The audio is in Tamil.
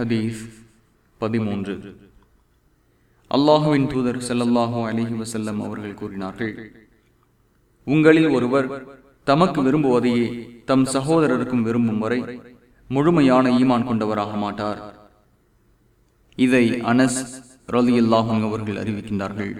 ஹதீஸ் பதிமூன்று. அல்லாஹுவின் தூதர் செல்லல்லாஹோ அலிஹி வசல்லம் அவர்கள் கூறினார்கள் உங்களில் ஒருவர் தமக்கு விரும்புவதையே தம் சகோதரருக்கும் விரும்பும் வரை முழுமையான ஈமான் கொண்டவராக மாட்டார். இதை அனஸ் ரலியல்லாஹு அவர்கள் அறிவிக்கின்றார்கள்.